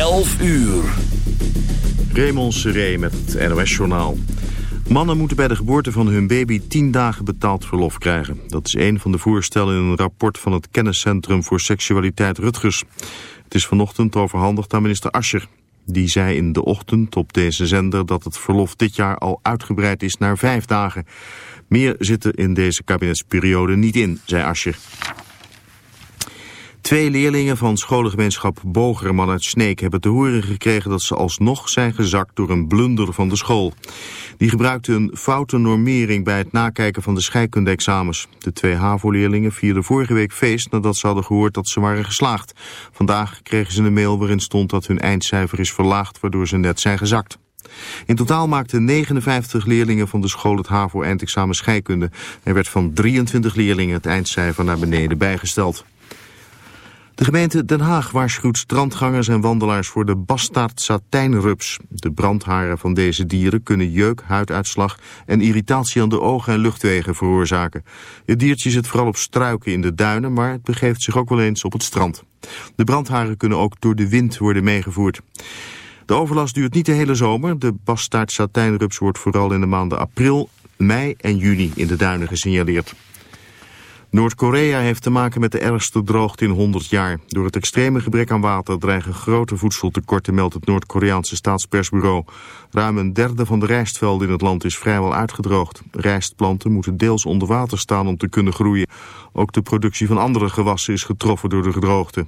11 uur. Raymond Seré met het NOS-journaal. Mannen moeten bij de geboorte van hun baby 10 dagen betaald verlof krijgen. Dat is een van de voorstellen in een rapport van het Kenniscentrum voor Seksualiteit Rutgers. Het is vanochtend overhandigd aan minister Ascher. Die zei in de ochtend op deze zender dat het verlof dit jaar al uitgebreid is naar vijf dagen. Meer zit er in deze kabinetsperiode niet in, zei Ascher. Twee leerlingen van scholengemeenschap Bogerman uit Sneek hebben te horen gekregen dat ze alsnog zijn gezakt door een blunder van de school. Die gebruikte een foute normering bij het nakijken van de scheikunde-examens. De twee HAVO-leerlingen vierden vorige week feest nadat ze hadden gehoord dat ze waren geslaagd. Vandaag kregen ze een mail waarin stond dat hun eindcijfer is verlaagd waardoor ze net zijn gezakt. In totaal maakten 59 leerlingen van de school het HAVO-eindexamen scheikunde. Er werd van 23 leerlingen het eindcijfer naar beneden bijgesteld. De gemeente Den Haag waarschuwt strandgangers en wandelaars voor de bastaard satijnrups. De brandharen van deze dieren kunnen jeuk, huiduitslag en irritatie aan de ogen en luchtwegen veroorzaken. Het diertje zit vooral op struiken in de duinen, maar het begeeft zich ook wel eens op het strand. De brandharen kunnen ook door de wind worden meegevoerd. De overlast duurt niet de hele zomer. De bastaard satijnrups wordt vooral in de maanden april, mei en juni in de duinen gesignaleerd. Noord-Korea heeft te maken met de ergste droogte in 100 jaar. Door het extreme gebrek aan water dreigen grote voedseltekorten, meldt het Noord-Koreaanse staatspersbureau. Ruim een derde van de rijstvelden in het land is vrijwel uitgedroogd. Rijstplanten moeten deels onder water staan om te kunnen groeien. Ook de productie van andere gewassen is getroffen door de gedroogte.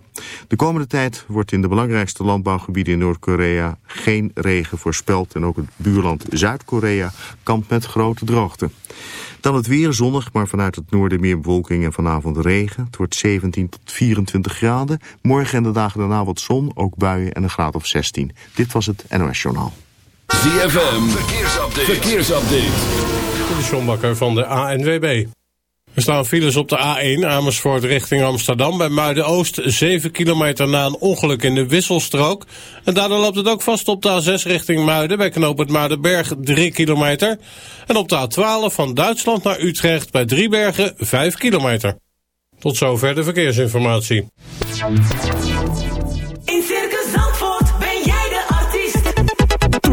De komende tijd wordt in de belangrijkste landbouwgebieden in Noord-Korea geen regen voorspeld. En ook het buurland Zuid-Korea kampt met grote droogte. Dan het weer zonnig, maar vanuit het noorden meer bewolking en vanavond regen. Het wordt 17 tot 24 graden. Morgen en de dagen daarna wat zon, ook buien en een graad of 16. Dit was het NOS Journaal. ZFM, verkeersupdate. verkeersupdate. De Sjombakker van de ANWB. Er staan files op de A1 Amersfoort richting Amsterdam bij Muiden-Oost. 7 kilometer na een ongeluk in de wisselstrook. En daardoor loopt het ook vast op de A6 richting Muiden bij knooppunt Muidenberg 3 kilometer. En op de A12 van Duitsland naar Utrecht bij Driebergen 5 kilometer. Tot zover de verkeersinformatie.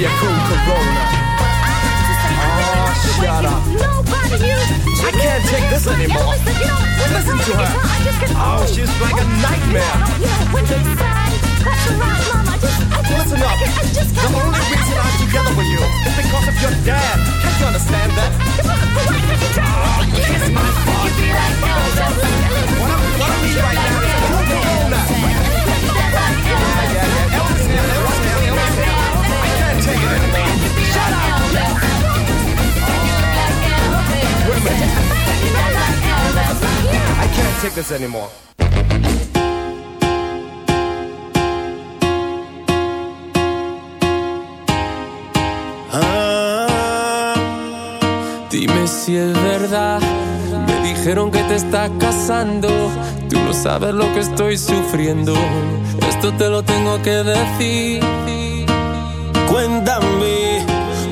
be a cool corona. Ah, oh, shut up. I can't take this anymore. Listen to her. Oh, she's like a nightmare. Listen up. The only reason I'm together with you is because of your dad. Can't you understand that? Oh, kiss my body right now. What I need right now is a cool corona. I can't take this anymore. Ah, dime si es verdad. Me dijeron que te estás casando. Tú no sabes lo que estoy sufriendo. Esto te lo tengo que decir.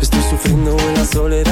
Estoy sufriendo en la soledad.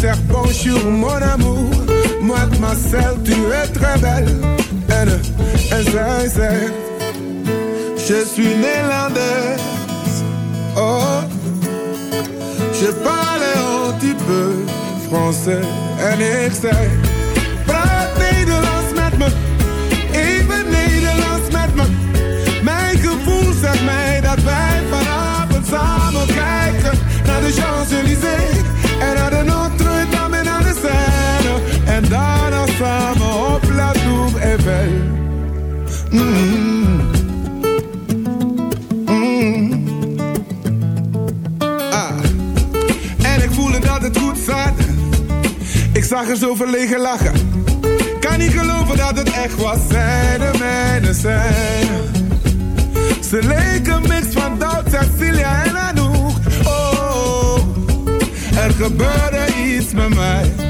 Zeg bonjour mon amour, mademoiselle tu es très belle. Zij zegt, je suis Nederlands. Oh, je parle un petit peu français. En ik zei, praat Nederlands met me, even Nederlands met me. Mijn gevoel zegt mij dat wij vanavond samen kijken naar de Champs-Élysées en En daarna samen op La Tour Eiffel. Mm. Mm. Ah. En ik voelde dat het goed zat. Ik zag er zo verlegen lachen. Kan niet geloven dat het echt was. Zij de mijne zijn. Ze leken mix van Doubt, Cecilia en Anouk. Oh, er gebeurde iets met mij.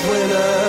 this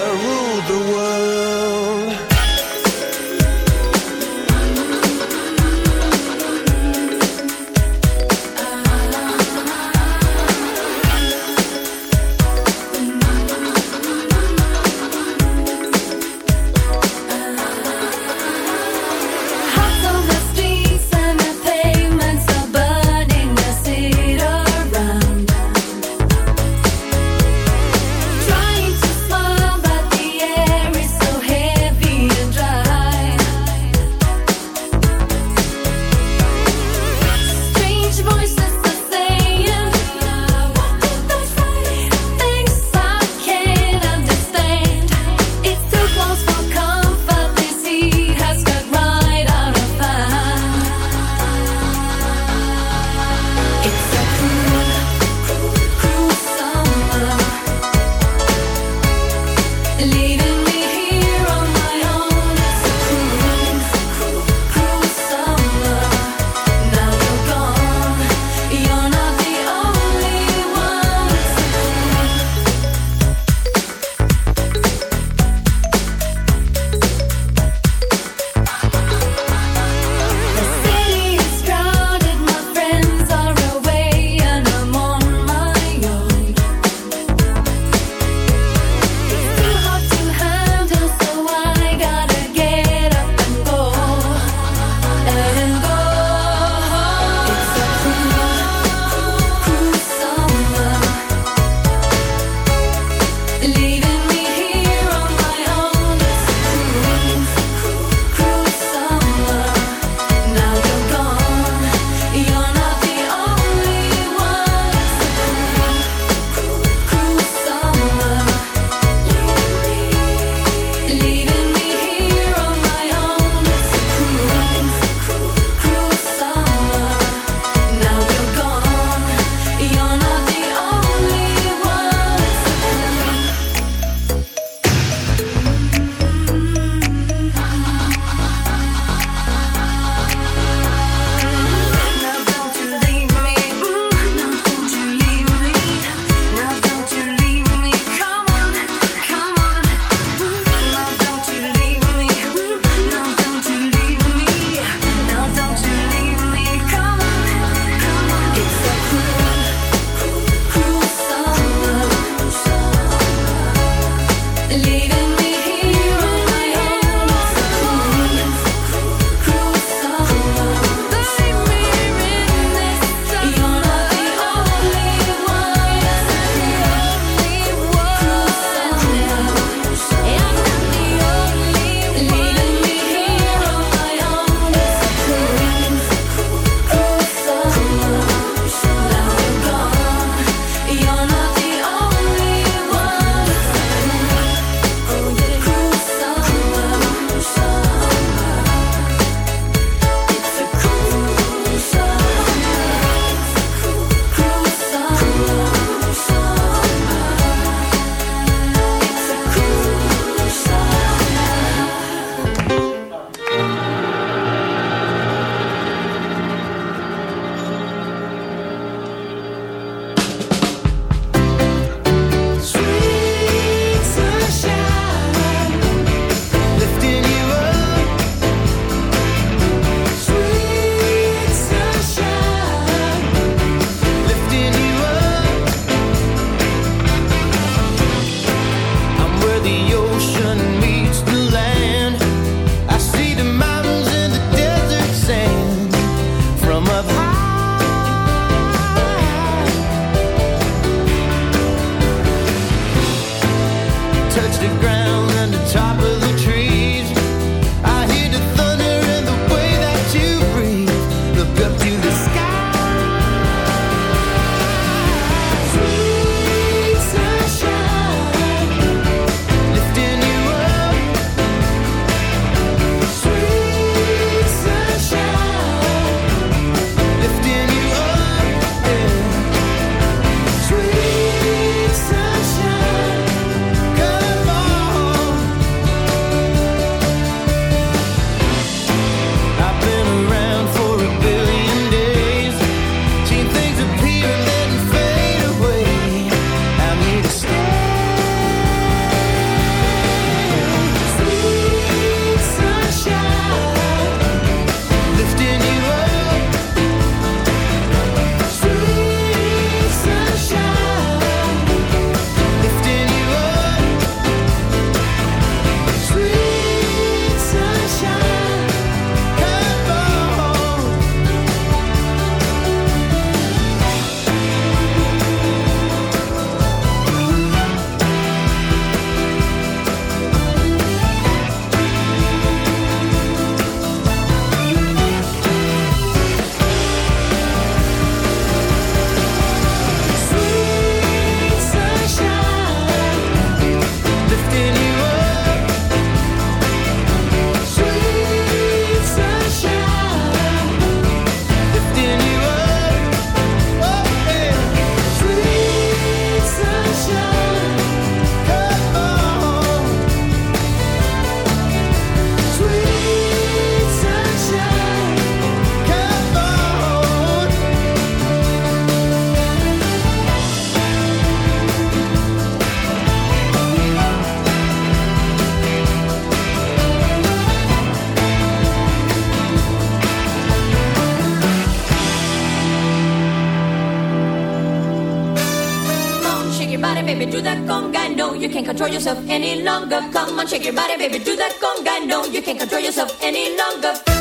Come on, shake your body, baby, do that conga. No, you can't control yourself any longer.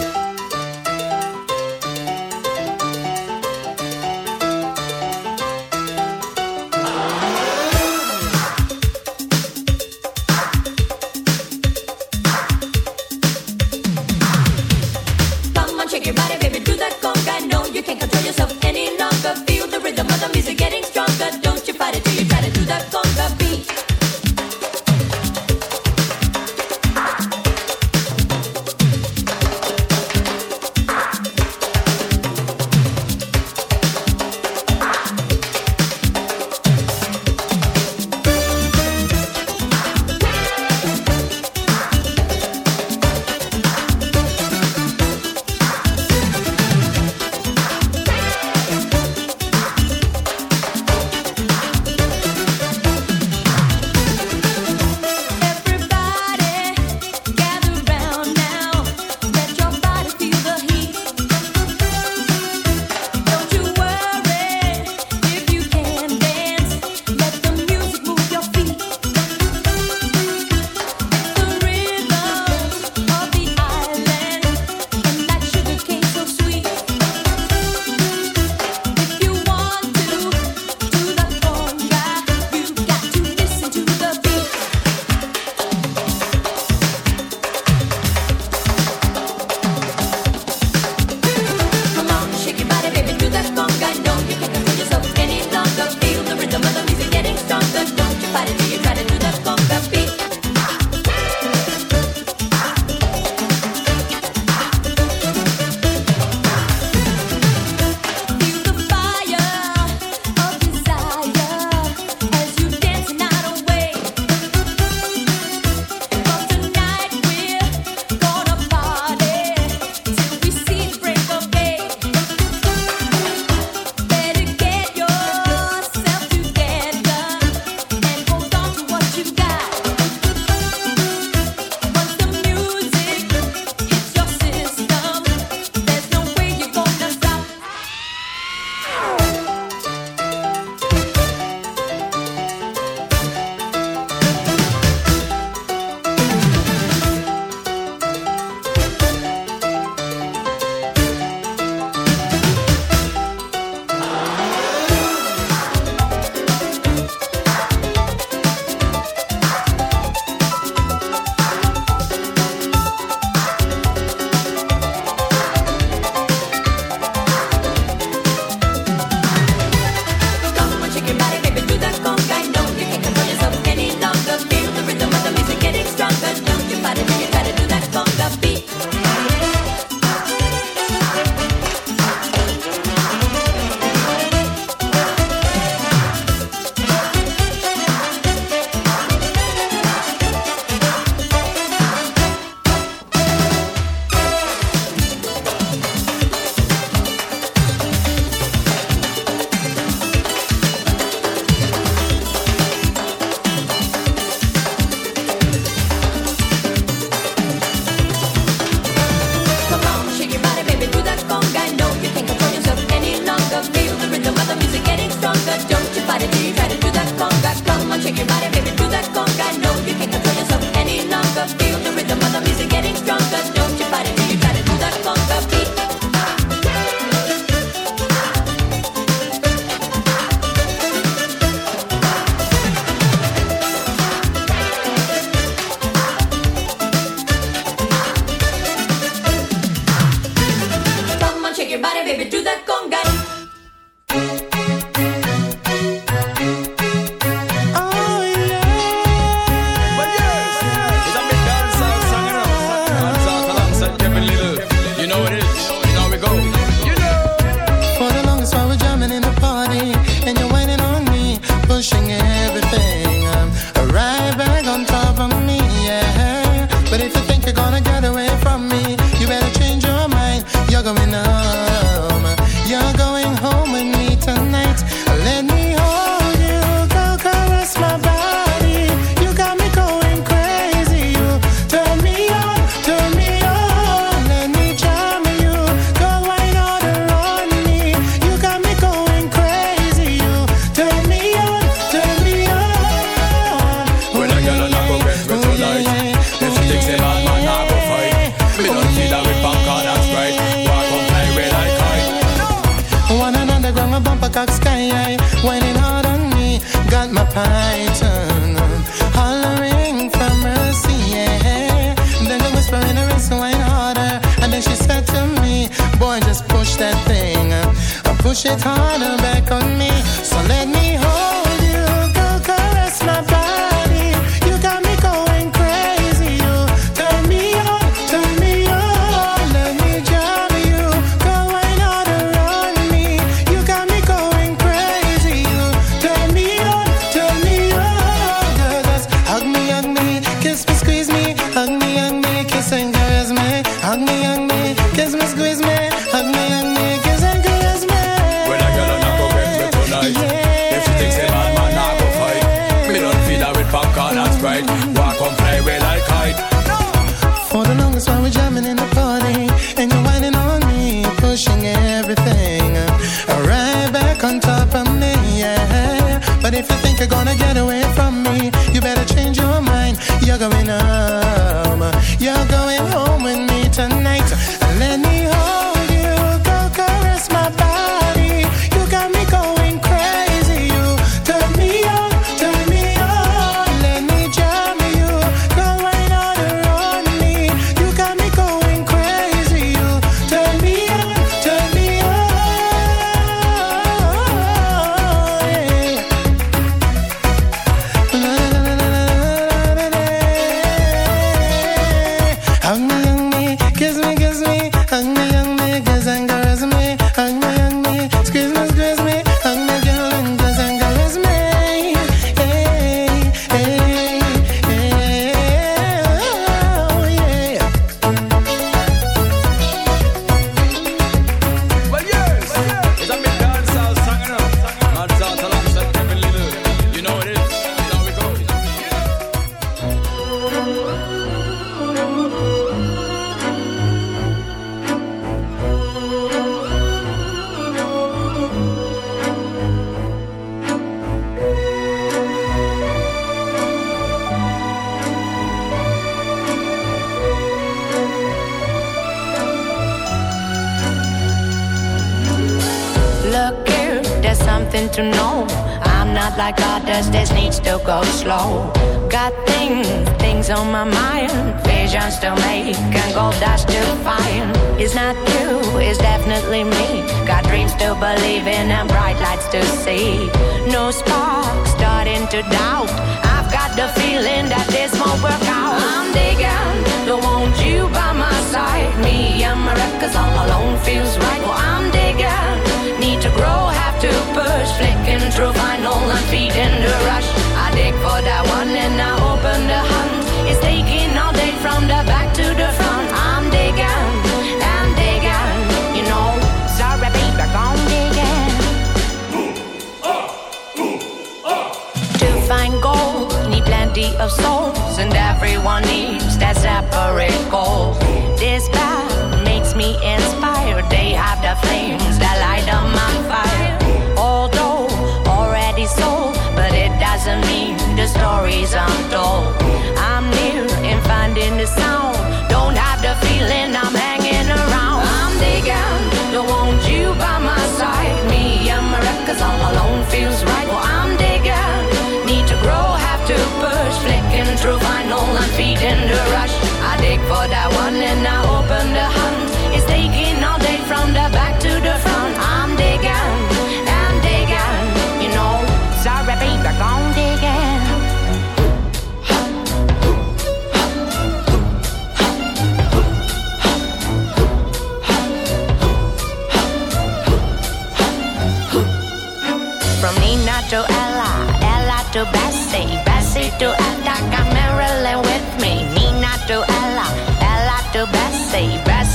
everyone needs that separate goal. This path makes me inspired. They have the flames that light up my fire. Although already sold, but it doesn't mean the stories I'm told. I'm near in finding the sound.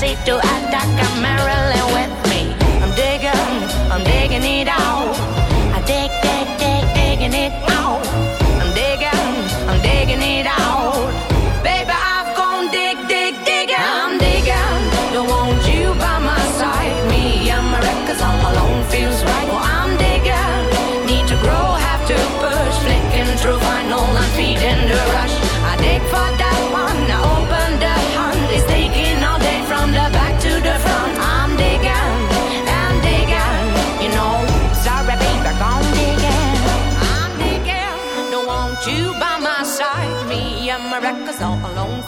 straight to Adana.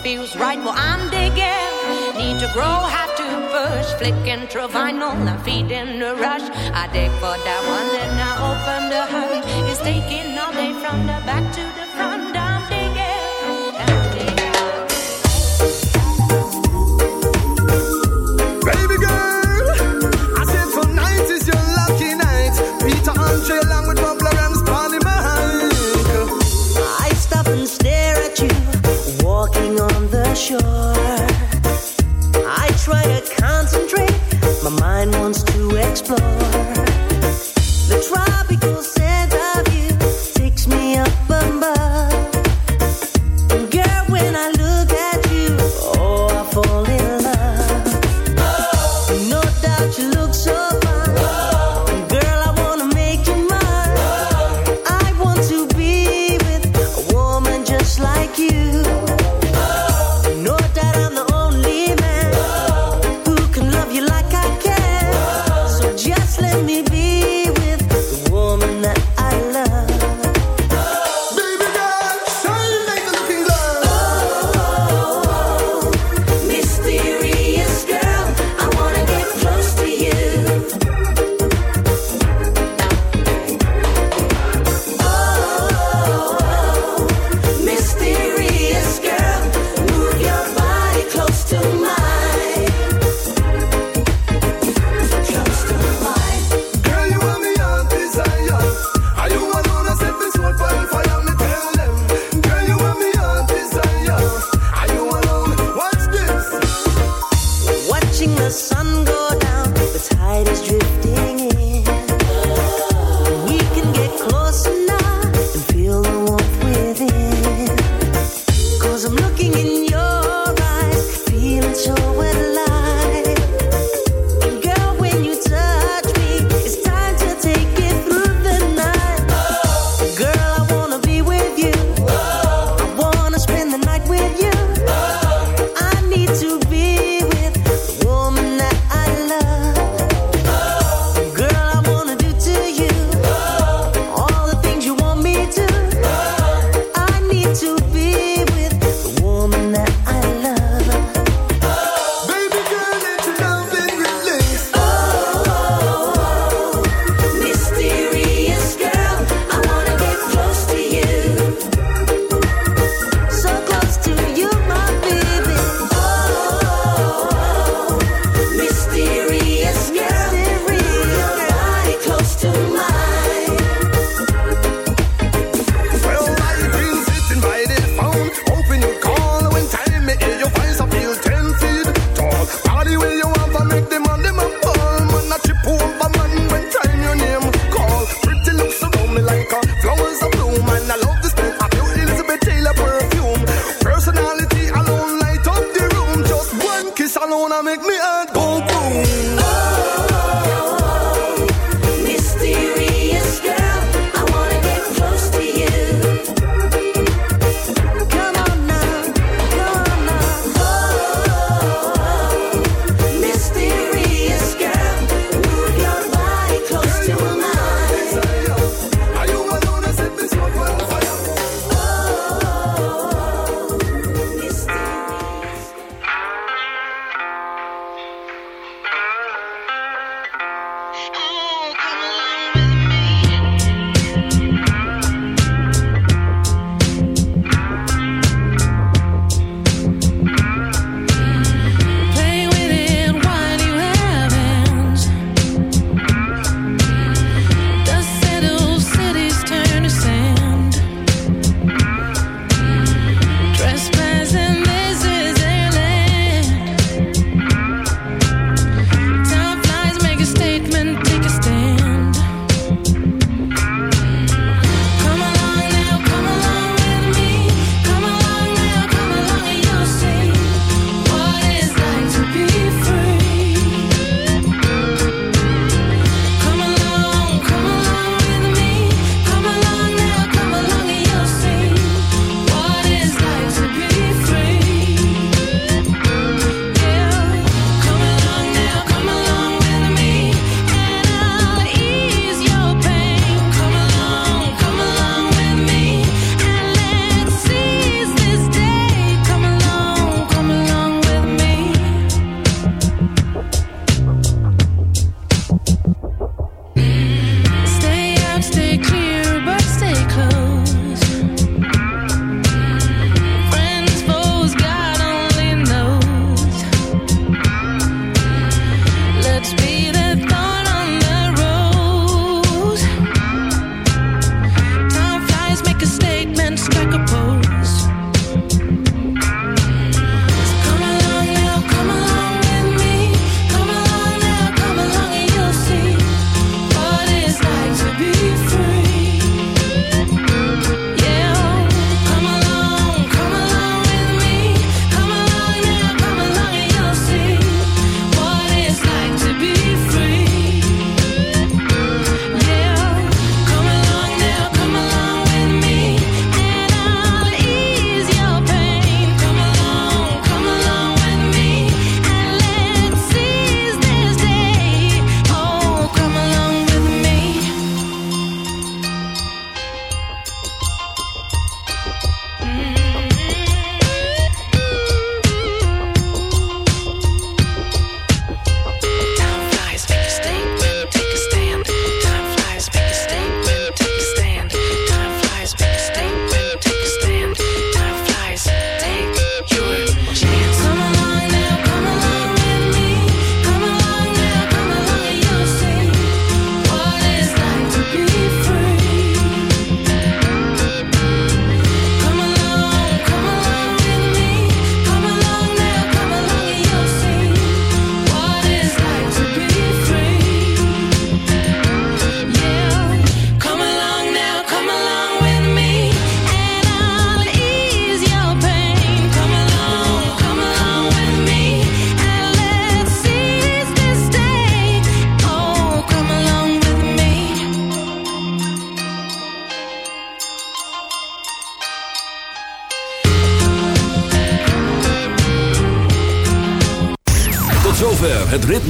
feels right. Well, I'm digging. Need to grow, have to push. Flicking through vinyl, I'm feeding the rush. I dig for that one, then I open the hunt. It's taking all day from the back to the front.